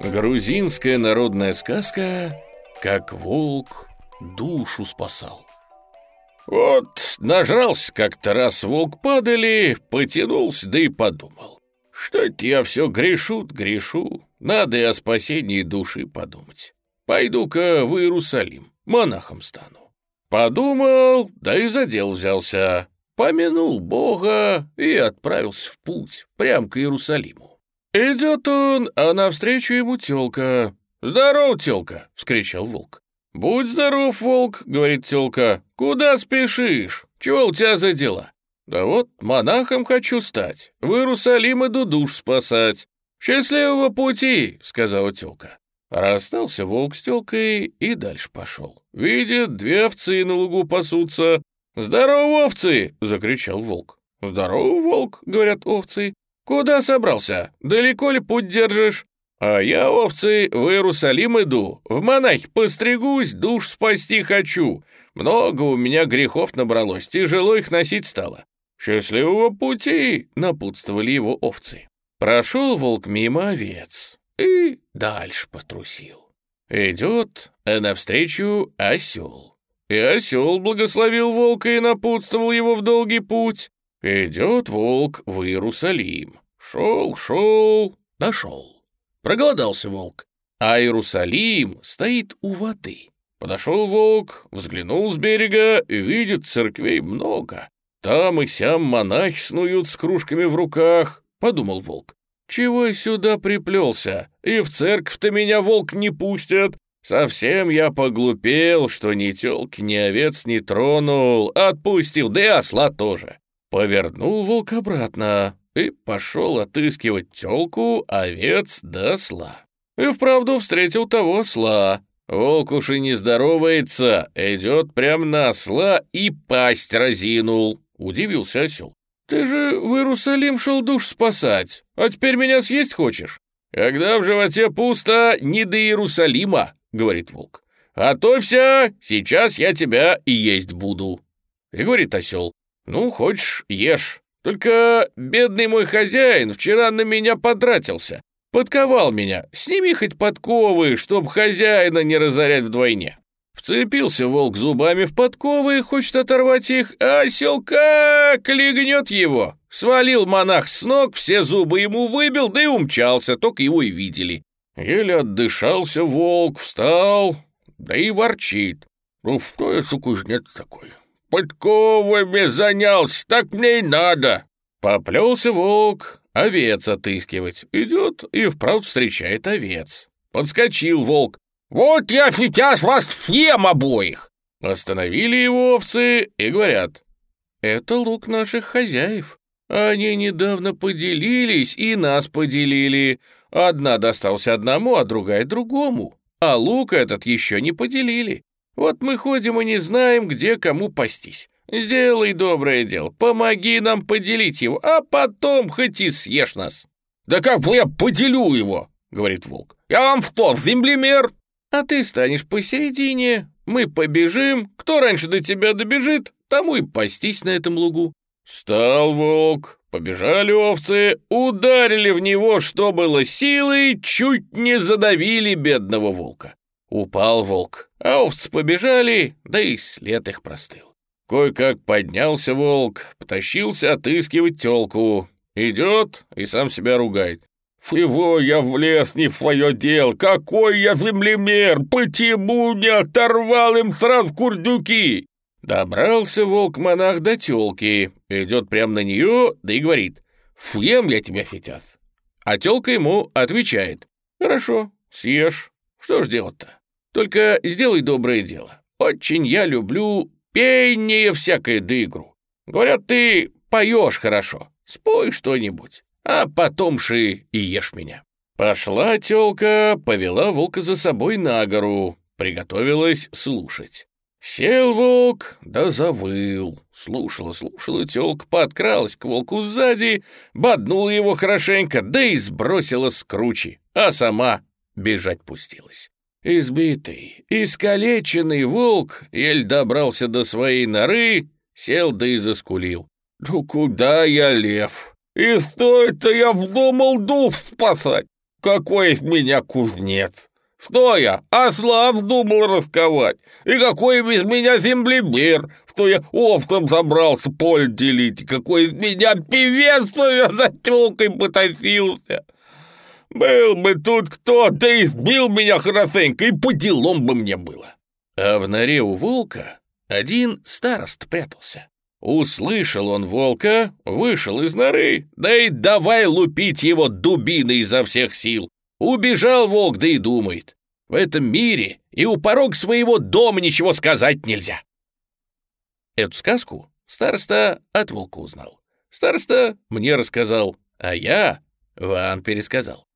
Грузинская народная сказка «Как волк душу спасал». Вот нажрался как-то раз волк падали, потянулся, да и подумал. Что я все грешу грешу, надо и о спасении души подумать. Пойду-ка в Иерусалим, монахом стану. Подумал, да и за дел взялся. Помянул Бога и отправился в путь, прям к Иерусалиму. Идет он, а навстречу ему тёлка. «Здоров, тёлка!» — вскричал волк. «Будь здоров, волк!» — говорит тёлка. «Куда спешишь? Чего у тебя за дела?» «Да вот, монахом хочу стать. В Иерусалим иду душ спасать. Счастливого пути!» — сказала тёлка. Расстался волк с тёлкой и дальше пошел. Видит, две овцы на лугу пасутся. «Здорово, овцы!» — закричал волк. «Здорово, волк!» — говорят овцы. «Куда собрался? Далеко ли путь держишь?» «А я, овцы, в Иерусалим иду, в монахи постригусь, душ спасти хочу. Много у меня грехов набралось, тяжело их носить стало». «Счастливого пути!» — напутствовали его овцы. Прошел волк мимо овец и дальше потрусил. Идет, а навстречу осел. И осел благословил волка и напутствовал его в долгий путь. Идет волк в Иерусалим. Шел, шел, дошел. Проголодался волк. А Иерусалим стоит у воды. Подошел волк, взглянул с берега, видит церквей много. Там и сям монахи снуют с кружками в руках. Подумал волк. Чего я сюда приплелся? И в церковь-то меня волк не пустят. Совсем я поглупел, что ни телки, ни овец не тронул. Отпустил, да и осла тоже. Повернул волк обратно и пошел отыскивать телку, овец да осла. И вправду встретил того осла. Волк уж и не здоровается, идет прямо на осла и пасть разинул. Удивился осел. «Ты же в Иерусалим шел душ спасать, а теперь меня съесть хочешь?» «Когда в животе пусто, не до Иерусалима», — говорит волк. «А то вся, сейчас я тебя и есть буду». И говорит осел, «Ну, хочешь, ешь. Только бедный мой хозяин вчера на меня потратился. Подковал меня. Сними хоть подковы, чтоб хозяина не разорять вдвойне». Вцепился волк зубами в подковы и хочет оторвать их, а осел как легнет его. Свалил монах с ног, все зубы ему выбил, да и умчался, только его и видели. Еле отдышался волк, встал, да и ворчит. «Ну что это кузнец такой? Подковами занялся, так мне и надо!» Поплелся волк овец отыскивать. Идет и вправду встречает овец. Подскочил волк. «Вот я сейчас вас съем обоих!» Остановили его овцы и говорят. «Это лук наших хозяев. Они недавно поделились и нас поделили. Одна достался одному, а другая другому. А лук этот еще не поделили. Вот мы ходим и не знаем, где кому пастись. Сделай доброе дело, помоги нам поделить его, а потом хоть и съешь нас». «Да как бы я поделю его?» — говорит волк. «Я вам что, землемер?» «А ты станешь посередине, мы побежим, кто раньше до тебя добежит, тому и пастись на этом лугу». Стал волк, побежали овцы, ударили в него, что было силой, чуть не задавили бедного волка. Упал волк, а овцы побежали, да и след их простыл. Кое-как поднялся волк, потащился отыскивать телку. Идет и сам себя ругает. «Его я влез не в свое дело! Какой я землемер! Почему не оторвал им сразу курдюки?» Добрался волк-монах до телки, идет прямо на нее, да и говорит. «Фуем я тебя сейчас!» А телка ему отвечает. «Хорошо, съешь. Что ж делать-то?» Только сделай доброе дело. Очень я люблю пение всякое да игру. Говорят, ты поешь хорошо. Спой что-нибудь, а потом ши и ешь меня». Пошла тёлка, повела волка за собой на гору, приготовилась слушать. Сел волк, да завыл. Слушала, слушала, тёлка подкралась к волку сзади, боднула его хорошенько, да и сбросила с кручи, а сама бежать пустилась. Избитый, искалеченный волк ель добрался до своей норы, сел да и заскулил. «Ну куда я, лев? И что это я вдумал дух спасать? какой из меня кузнец! Что я, осла вздумал расковать? И какой из меня землемер, что я оптом забрался поле делить? И какой из меня певец, что я за тёлкой потасился? Был бы тут кто, да избил меня хорошенько, и по делам бы мне было. А в норе у волка один старост прятался. Услышал он волка, вышел из норы, да и давай лупить его дубиной изо всех сил. Убежал волк, да и думает. В этом мире и у порог своего дома ничего сказать нельзя. Эту сказку староста от волка узнал. Староста мне рассказал, а я вам пересказал.